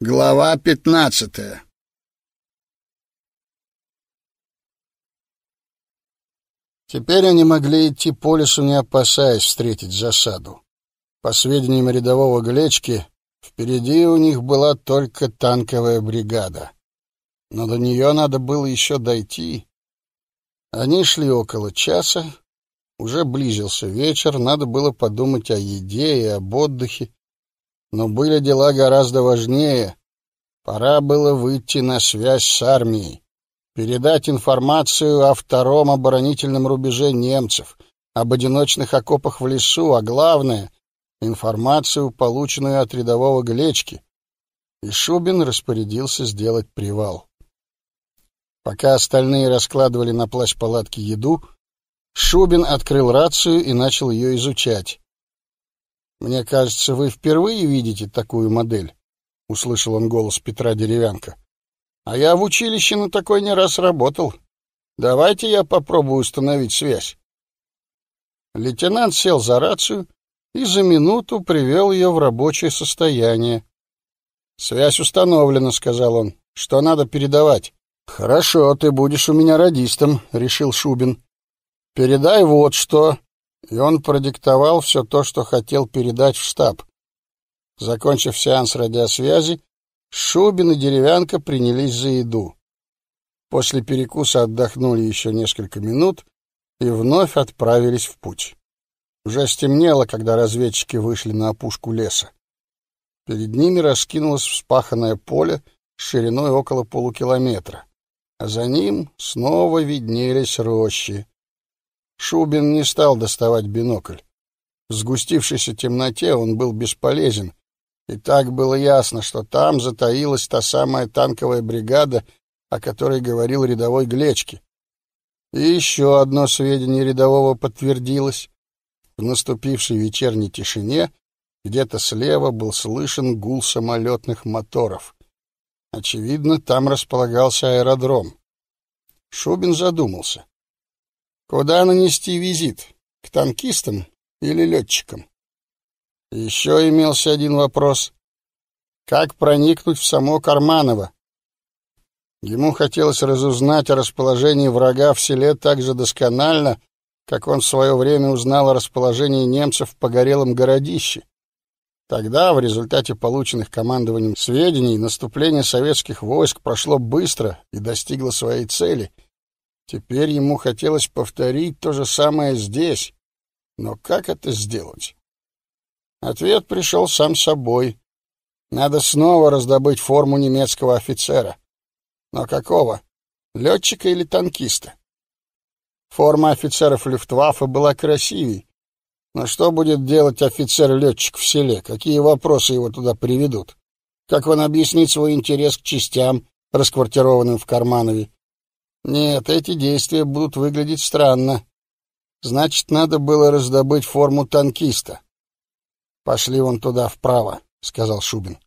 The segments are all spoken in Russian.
Глава пятнадцатая Теперь они могли идти по лесу, не опасаясь встретить засаду. По сведениям рядового Глечки, впереди у них была только танковая бригада. Но до нее надо было еще дойти. Они шли около часа, уже близился вечер, надо было подумать о еде и об отдыхе. Но были дела гораздо важнее. Пора было выйти на связь с армией, передать информацию о втором оборонительном рубеже немцев, об одиночных окопах в лесу, а главное — информацию, полученную от рядового Глечки. И Шубин распорядился сделать привал. Пока остальные раскладывали на плащ палатки еду, Шубин открыл рацию и начал ее изучать. Мне кажется, вы впервые видите такую модель, услышал он голос Петра Деревянко. А я в училище на такой не раз работал. Давайте я попробую установить связь. Лейтенант сел за рацию и за минуту привел ее в рабочее состояние. Связь установлена, сказал он. Что надо передавать? Хорошо, ты будешь у меня радистом, решил Шубин. Передай вот что и он продиктовал все то, что хотел передать в штаб. Закончив сеанс радиосвязи, Шубин и Деревянко принялись за еду. После перекуса отдохнули еще несколько минут и вновь отправились в путь. Уже стемнело, когда разведчики вышли на опушку леса. Перед ними раскинулось вспаханное поле шириной около полукилометра, а за ним снова виднелись рощи. Шубин не стал доставать бинокль. В сгустившейся темноте он был бесполезен, и так было ясно, что там затаилась та самая танковая бригада, о которой говорил рядовой Глечки. И еще одно сведение рядового подтвердилось. В наступившей вечерней тишине где-то слева был слышен гул самолетных моторов. Очевидно, там располагался аэродром. Шубин задумался. Куда нанести визит? К танкистам или летчикам? Еще имелся один вопрос. Как проникнуть в само Карманово? Ему хотелось разузнать о расположении врага в селе так же досконально, как он в свое время узнал о расположении немцев в погорелом городище. Тогда, в результате полученных командованием сведений, наступление советских войск прошло быстро и достигло своей цели — Теперь ему хотелось повторить то же самое здесь. Но как это сделать? Ответ пришел сам собой. Надо снова раздобыть форму немецкого офицера. Но какого? Летчика или танкиста? Форма офицеров Люфтваффе была красивей. Но что будет делать офицер-летчик в селе? Какие вопросы его туда приведут? Как он объяснит свой интерес к частям, расквартированным в Карманове? Нет, эти действия будут выглядеть странно. Значит, надо было раздобыть форму танкиста. Пошли вон туда вправо, сказал Шубин.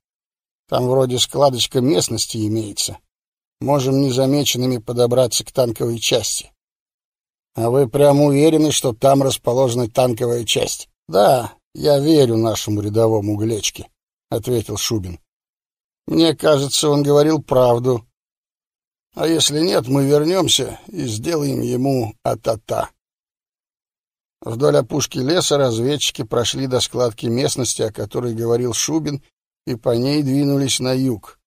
Там вроде складочка местности имеется. Можем незамеченными подобраться к танковой части. А вы прямо уверены, что там расположена танковая часть? Да, я верю нашему рядовому Глечке, ответил Шубин. Мне кажется, он говорил правду. А если нет, мы вернемся и сделаем ему а-та-та. Вдоль опушки леса разведчики прошли до складки местности, о которой говорил Шубин, и по ней двинулись на юг.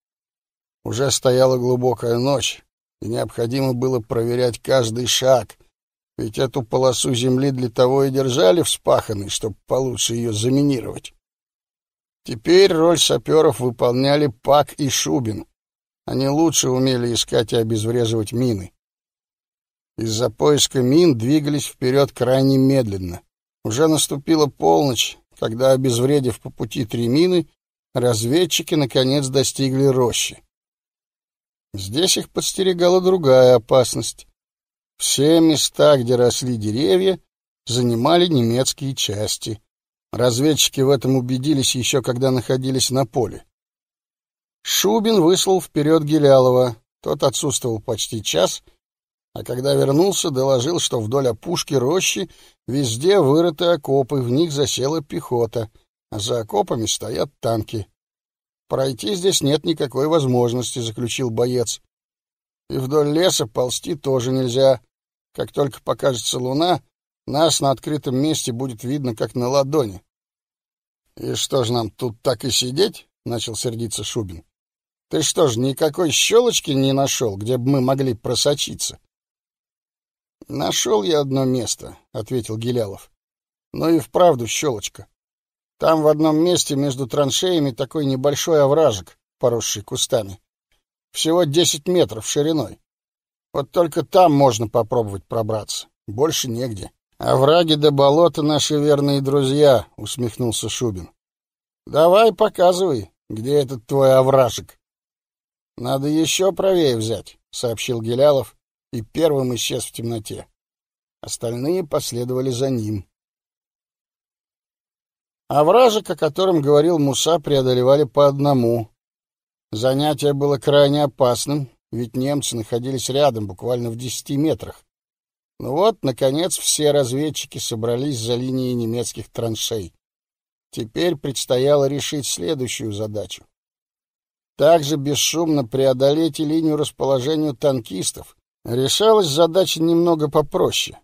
Уже стояла глубокая ночь, и необходимо было проверять каждый шаг, ведь эту полосу земли для того и держали вспаханной, чтобы получше ее заминировать. Теперь роль саперов выполняли Пак и Шубин. Они лучше умели искать и обезвреживать мины. Из-за поиска мин двигались вперед крайне медленно. Уже наступила полночь, когда, обезвредив по пути три мины, разведчики наконец достигли рощи. Здесь их подстерегала другая опасность. Все места, где росли деревья, занимали немецкие части. Разведчики в этом убедились еще когда находились на поле. Шубин выслал вперед Гелялова. Тот отсутствовал почти час, а когда вернулся, доложил, что вдоль опушки рощи везде вырыты окопы, в них засела пехота, а за окопами стоят танки. Пройти здесь нет никакой возможности, заключил боец. И вдоль леса ползти тоже нельзя. Как только покажется луна, нас на открытом месте будет видно, как на ладони. И что ж нам тут так и сидеть? начал сердиться Шубин. Ты что ж никакой щелочки не нашел, где бы мы могли просочиться? Нашел я одно место, ответил Гилялов. Но и вправду щелочка. Там в одном месте между траншеями такой небольшой овражек, поросший кустами. Всего десять метров шириной. Вот только там можно попробовать пробраться. Больше негде. Овраги до болота наши верные друзья, усмехнулся Шубин. Давай показывай, где этот твой овражек. Надо еще правее взять, сообщил Гелялов и первым исчез в темноте. Остальные последовали за ним. Овражек, о котором говорил Муса, преодолевали по одному. Занятие было крайне опасным, ведь немцы находились рядом, буквально в десяти метрах. Ну вот, наконец, все разведчики собрались за линией немецких траншей. Теперь предстояло решить следующую задачу. Также бесшумно преодолеть и линию расположения танкистов. Решалась задача немного попроще.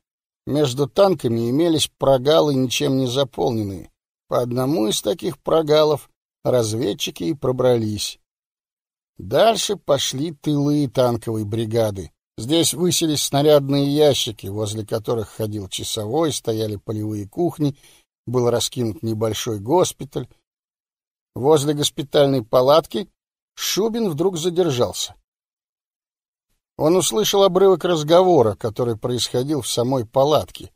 Между танками имелись прогалы, ничем не заполненные. По одному из таких прогалов разведчики и пробрались. Дальше пошли тылы танковой бригады. Здесь высились снарядные ящики, возле которых ходил часовой, стояли полевые кухни, был раскинут небольшой госпиталь. Возле госпитальной палатки Шубин вдруг задержался. Он услышал обрывок разговора, который происходил в самой палатке.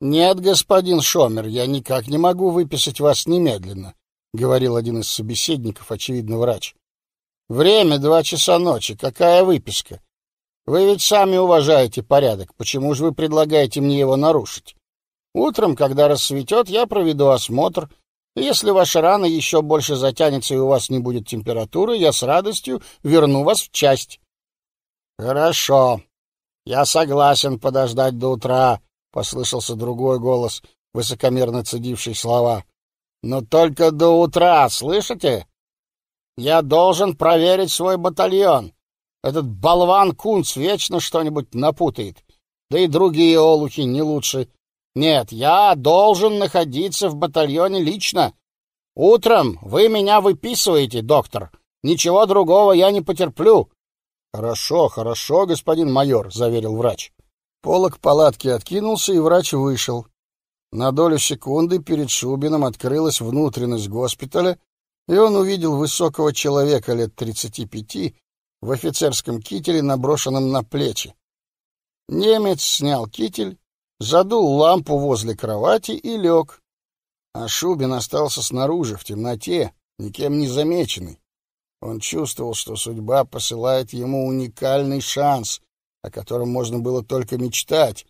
«Нет, господин Шомер, я никак не могу выписать вас немедленно», — говорил один из собеседников, очевидно, врач. «Время два часа ночи. Какая выписка? Вы ведь сами уважаете порядок. Почему же вы предлагаете мне его нарушить? Утром, когда рассветет, я проведу осмотр. Если ваша рана еще больше затянется и у вас не будет температуры, я с радостью верну вас в часть». «Хорошо. Я согласен подождать до утра», послышался другой голос, высокомерно цедивший слова. Но только до утра, слышите? Я должен проверить свой батальон. Этот болван Кунц вечно что-нибудь напутает. Да и другие олухи не лучше. Нет, я должен находиться в батальоне лично. Утром вы меня выписываете, доктор. Ничего другого я не потерплю. Хорошо, хорошо, господин майор, заверил врач. Полок палатки откинулся, и врач вышел. На долю секунды перед Шубиным открылась внутренность госпиталя, и он увидел высокого человека лет тридцати пяти в офицерском кителе, наброшенном на плечи. Немец снял китель, задул лампу возле кровати и лег. А Шубин остался снаружи, в темноте, никем не замеченный. Он чувствовал, что судьба посылает ему уникальный шанс о котором можно было только мечтать.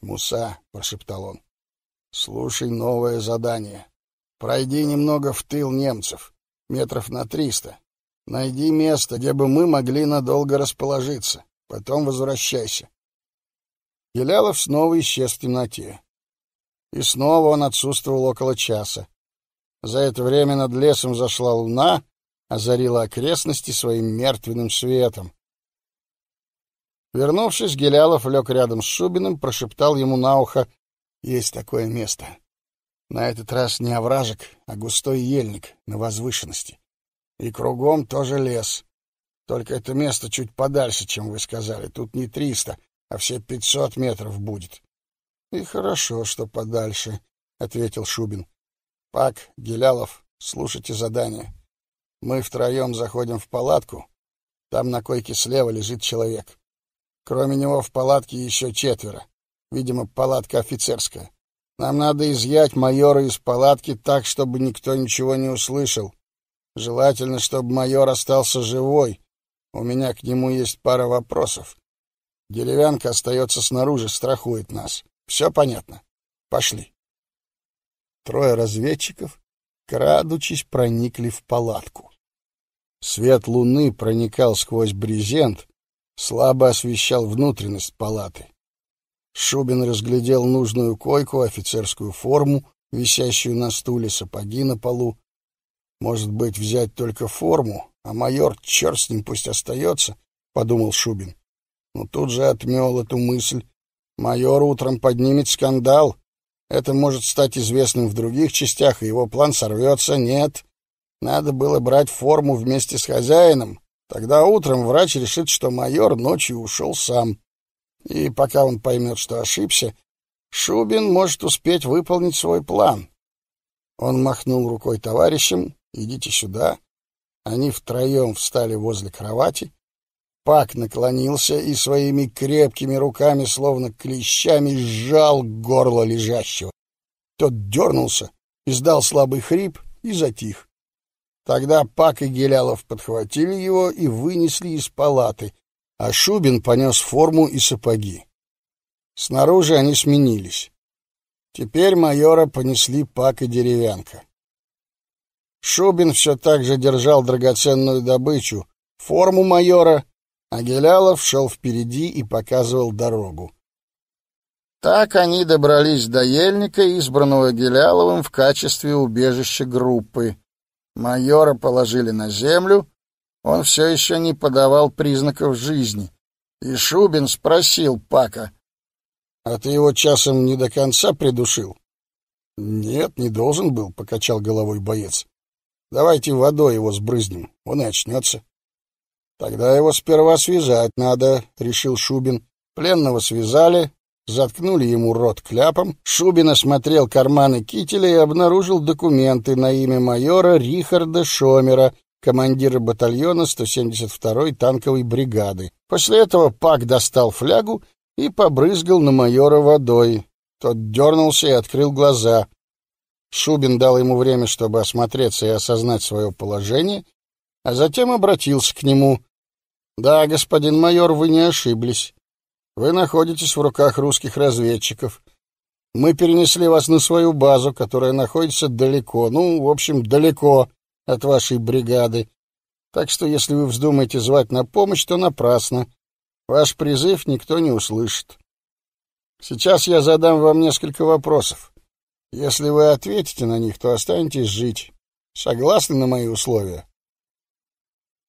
«Муса», — прошептал он, — «слушай новое задание. Пройди немного в тыл немцев, метров на триста. Найди место, где бы мы могли надолго расположиться. Потом возвращайся». Елялов снова исчез в темноте. И снова он отсутствовал около часа. За это время над лесом зашла луна, озарила окрестности своим мертвенным светом. Вернувшись, Гелялов лег рядом с Шубиным, прошептал ему на ухо «Есть такое место. На этот раз не овражек, а густой ельник на возвышенности. И кругом тоже лес. Только это место чуть подальше, чем вы сказали. Тут не триста, а все пятьсот метров будет». «И хорошо, что подальше», — ответил Шубин. «Пак, Гелялов, слушайте задание. Мы втроем заходим в палатку. Там на койке слева лежит человек». Кроме него в палатке еще четверо. Видимо, палатка офицерская. Нам надо изъять майора из палатки так, чтобы никто ничего не услышал. Желательно, чтобы майор остался живой. У меня к нему есть пара вопросов. Деревянка остается снаружи, страхует нас. Все понятно? Пошли. Трое разведчиков, крадучись, проникли в палатку. Свет луны проникал сквозь брезент, слабо освещал внутренность палаты. Шубин разглядел нужную койку, офицерскую форму, висящую на стуле, сапоги на полу. Может быть, взять только форму, а майор, черт с ним, пусть остается, — подумал Шубин. Но тут же отмел эту мысль. Майор утром поднимет скандал. Это может стать известным в других частях, и его план сорвется. Нет, надо было брать форму вместе с хозяином. Тогда утром врач решит, что майор ночью ушел сам. И пока он поймет, что ошибся, Шубин может успеть выполнить свой план. Он махнул рукой товарищам «Идите сюда». Они втроем встали возле кровати. Пак наклонился и своими крепкими руками, словно клещами, сжал горло лежащего. Тот дернулся, издал слабый хрип и затих. Тогда Пак и Гелялов подхватили его и вынесли из палаты, а Шубин понес форму и сапоги. Снаружи они сменились. Теперь майора понесли Пак и Деревянка. Шубин все так же держал драгоценную добычу, форму майора, а Гелялов шел впереди и показывал дорогу. Так они добрались до ельника, избранного Геляловым в качестве убежища группы. Майора положили на землю, он все еще не подавал признаков жизни. И Шубин спросил Пака, «А ты его часом не до конца придушил?» «Нет, не должен был», — покачал головой боец. Давайте водой его сбрызнем, он и очнется. Тогда его сперва связать надо, решил Шубин. Пленного связали, заткнули ему рот кляпом. Шубин осмотрел карманы кителя и обнаружил документы на имя майора Рихарда Шомера, командира батальона 172-й танковой бригады. После этого Пак достал флягу и побрызгал на майора водой. Тот дернулся и открыл глаза. Шубин дал ему время, чтобы осмотреться и осознать свое положение, а затем обратился к нему. «Да, господин майор, вы не ошиблись. Вы находитесь в руках русских разведчиков. Мы перенесли вас на свою базу, которая находится далеко, ну, в общем, далеко от вашей бригады. Так что, если вы вздумаете звать на помощь, то напрасно. Ваш призыв никто не услышит. Сейчас я задам вам несколько вопросов. Если вы ответите на них, то останетесь жить. Согласны на мои условия?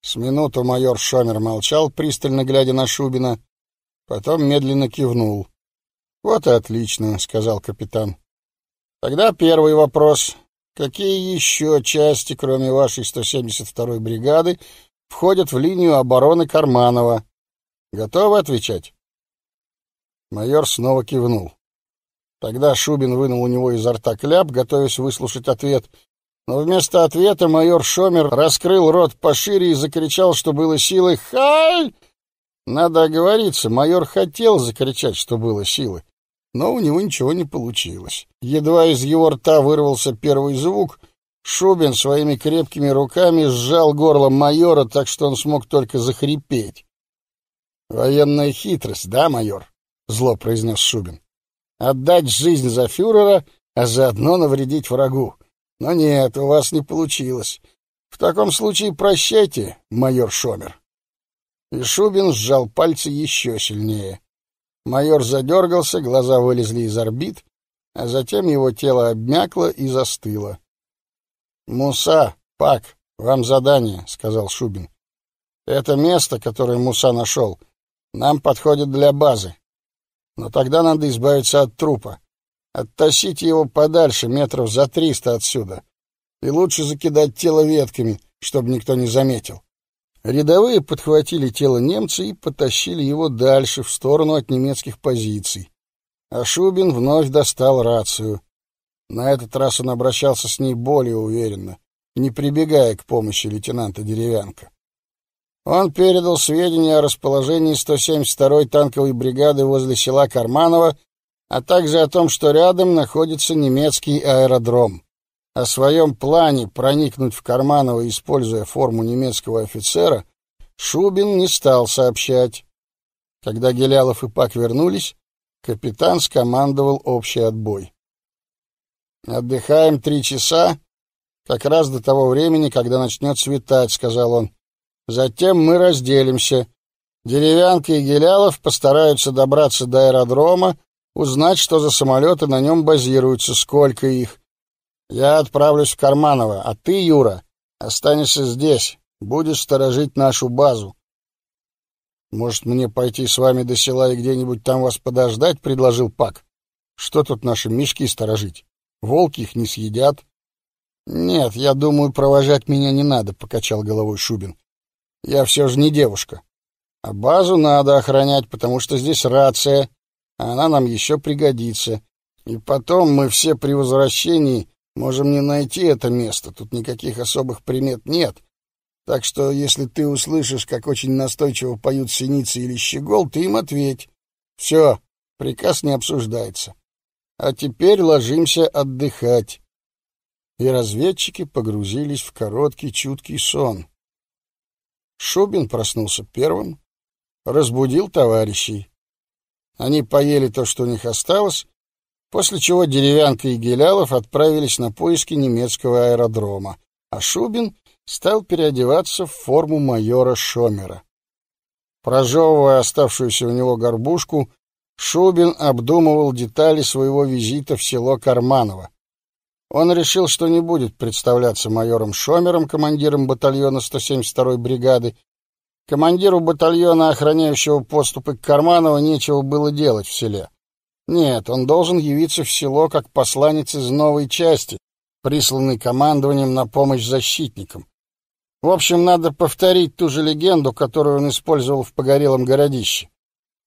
С минуту майор Шомер молчал, пристально глядя на Шубина, потом медленно кивнул. Вот и отлично, сказал капитан. Тогда первый вопрос: какие еще части, кроме вашей 172-й бригады, входят в линию обороны Карманова? Готовы отвечать? Майор снова кивнул. Тогда Шубин вынул у него изо рта кляп, готовясь выслушать ответ. Но вместо ответа майор Шомер раскрыл рот пошире и закричал, что было силы. «Халь!» Надо оговориться, майор хотел закричать, что было силы, но у него ничего не получилось. Едва из его рта вырвался первый звук, Шубин своими крепкими руками сжал горло майора так, что он смог только захрипеть. «Военная хитрость, да, майор?» — зло произнес Шубин отдать жизнь за фюрера, а заодно навредить врагу. Но нет, у вас не получилось. В таком случае прощайте, майор Шомер. И Шубин сжал пальцы еще сильнее. Майор задергался, глаза вылезли из орбит, а затем его тело обмякло и застыло. «Муса, Пак, вам задание», — сказал Шубин. «Это место, которое Муса нашел, нам подходит для базы. Но тогда надо избавиться от трупа. Оттащить его подальше, метров за триста отсюда. И лучше закидать тело ветками, чтобы никто не заметил. Рядовые подхватили тело немца и потащили его дальше, в сторону от немецких позиций. А Шубин вновь достал рацию. На этот раз он обращался с ней более уверенно, не прибегая к помощи лейтенанта Деревянка. Он передал сведения о расположении 172-й танковой бригады возле села Карманово, а также о том, что рядом находится немецкий аэродром. О своем плане проникнуть в Карманово, используя форму немецкого офицера, Шубин не стал сообщать. Когда Гелялов и Пак вернулись, капитан скомандовал общий отбой. «Отдыхаем три часа, как раз до того времени, когда начнет светать», — сказал он. Затем мы разделимся. Деревянка и Гелялов постараются добраться до аэродрома, узнать, что за самолеты на нем базируются, сколько их. Я отправлюсь в Карманово, а ты, Юра, Останешься здесь, будешь сторожить нашу базу. Может, мне пойти с вами до села и где-нибудь там вас подождать, предложил Пак. Что тут наши мишки сторожить? Волки их не съедят. Нет, я думаю, провожать меня не надо, покачал головой Шубин. Я все же не девушка. А базу надо охранять, потому что здесь рация, а она нам еще пригодится. И потом мы все при возвращении можем не найти это место. Тут никаких особых примет нет. Так что, если ты услышишь, как очень настойчиво поют синицы или щегол, ты им ответь. Все, приказ не обсуждается. А теперь ложимся отдыхать. И разведчики погрузились в короткий чуткий сон. Шубин проснулся первым, разбудил товарищей. Они поели то, что у них осталось, после чего Деревянка и Гелялов отправились на поиски немецкого аэродрома, а Шубин стал переодеваться в форму майора Шомера. Прожевывая оставшуюся у него горбушку, Шубин обдумывал детали своего визита в село Карманово. Он решил, что не будет представляться майором Шомером, командиром батальона 172-й бригады. Командиру батальона, охраняющего поступы к Карманово, нечего было делать в селе. Нет, он должен явиться в село как посланец из новой части, присланный командованием на помощь защитникам. В общем, надо повторить ту же легенду, которую он использовал в погорелом городище.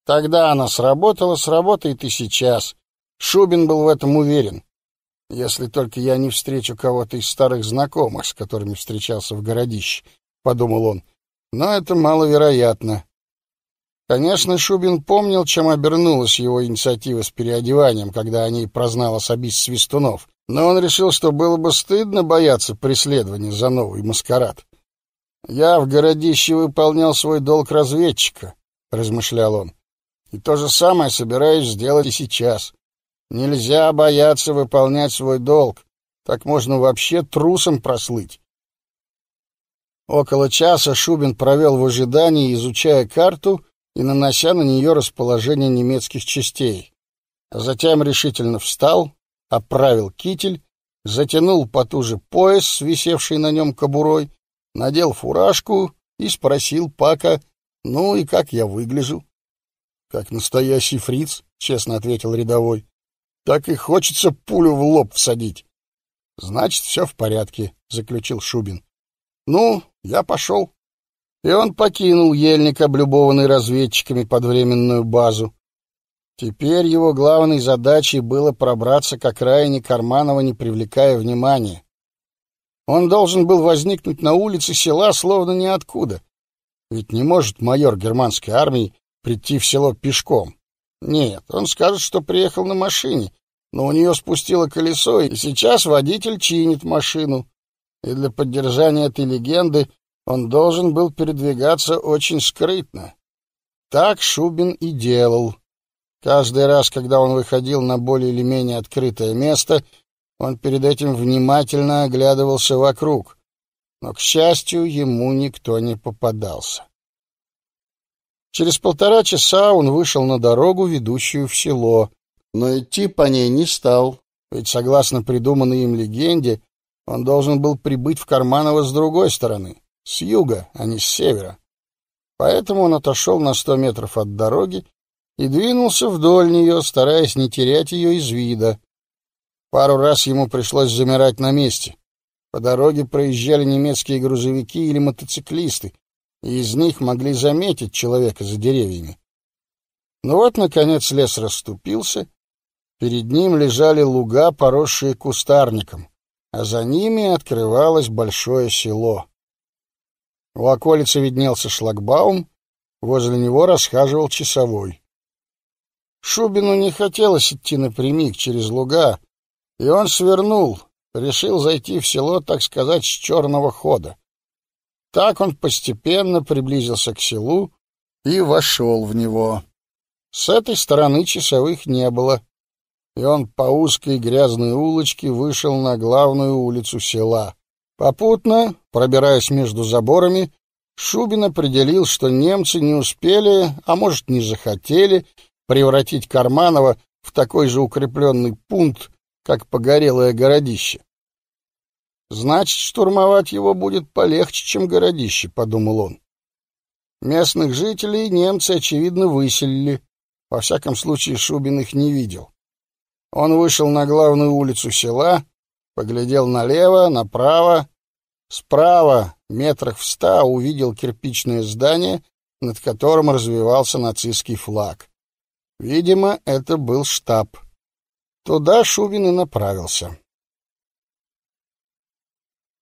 Тогда она сработала, сработает и сейчас. Шубин был в этом уверен. Если только я не встречу кого-то из старых знакомых, с которыми встречался в городище, подумал он. Но это маловероятно. Конечно, Шубин помнил, чем обернулась его инициатива с переодеванием, когда о ней прознал Свистунов. Но он решил, что было бы стыдно бояться преследования за новый маскарад. Я в городище выполнял свой долг разведчика, размышлял он. И то же самое собираюсь сделать и сейчас. Нельзя бояться выполнять свой долг. Так можно вообще трусом прослыть. Около часа Шубин провел в ожидании, изучая карту и нанося на нее расположение немецких частей. Затем решительно встал, оправил китель, затянул потуже пояс, висевший на нем кобурой, надел фуражку и спросил Пака, ну и как я выгляжу. Как настоящий фриц, честно ответил рядовой. Так и хочется пулю в лоб всадить. Значит, все в порядке, заключил Шубин. Ну, я пошел. И он покинул ельник, облюбованный разведчиками под временную базу. Теперь его главной задачей было пробраться к окраине Карманова, не привлекая внимания. Он должен был возникнуть на улице села словно ниоткуда. Ведь не может майор германской армии прийти в село пешком. Нет, он скажет, что приехал на машине, но у нее спустило колесо, и сейчас водитель чинит машину. И для поддержания этой легенды он должен был передвигаться очень скрытно. Так Шубин и делал. Каждый раз, когда он выходил на более или менее открытое место, он перед этим внимательно оглядывался вокруг, но, к счастью, ему никто не попадался. Через полтора часа он вышел на дорогу, ведущую в село, но идти по ней не стал, ведь, согласно придуманной им легенде, он должен был прибыть в Карманово с другой стороны, с юга, а не с севера. Поэтому он отошел на сто метров от дороги и двинулся вдоль нее, стараясь не терять ее из вида. Пару раз ему пришлось замирать на месте. По дороге проезжали немецкие грузовики или мотоциклисты, и из них могли заметить человека за деревьями. Но ну вот, наконец, лес расступился, перед ним лежали луга, поросшие кустарником, а за ними открывалось большое село. У околицы виднелся шлагбаум, возле него расхаживал часовой. Шубину не хотелось идти напрямик через луга, и он свернул, решил зайти в село, так сказать, с черного хода. Так он постепенно приблизился к селу и вошел в него. С этой стороны часовых не было, и он по узкой грязной улочке вышел на главную улицу села. Попутно, пробираясь между заборами, Шубин определил, что немцы не успели, а может, не захотели превратить Карманова в такой же укрепленный пункт, как погорелое городище. Значит, штурмовать его будет полегче, чем городище, подумал он. Местных жителей немцы, очевидно, выселили. Во всяком случае, Шубин их не видел. Он вышел на главную улицу села, поглядел налево, направо. Справа, метрах в ста, увидел кирпичное здание, над которым развивался нацистский флаг. Видимо, это был штаб. Туда Шубин и направился.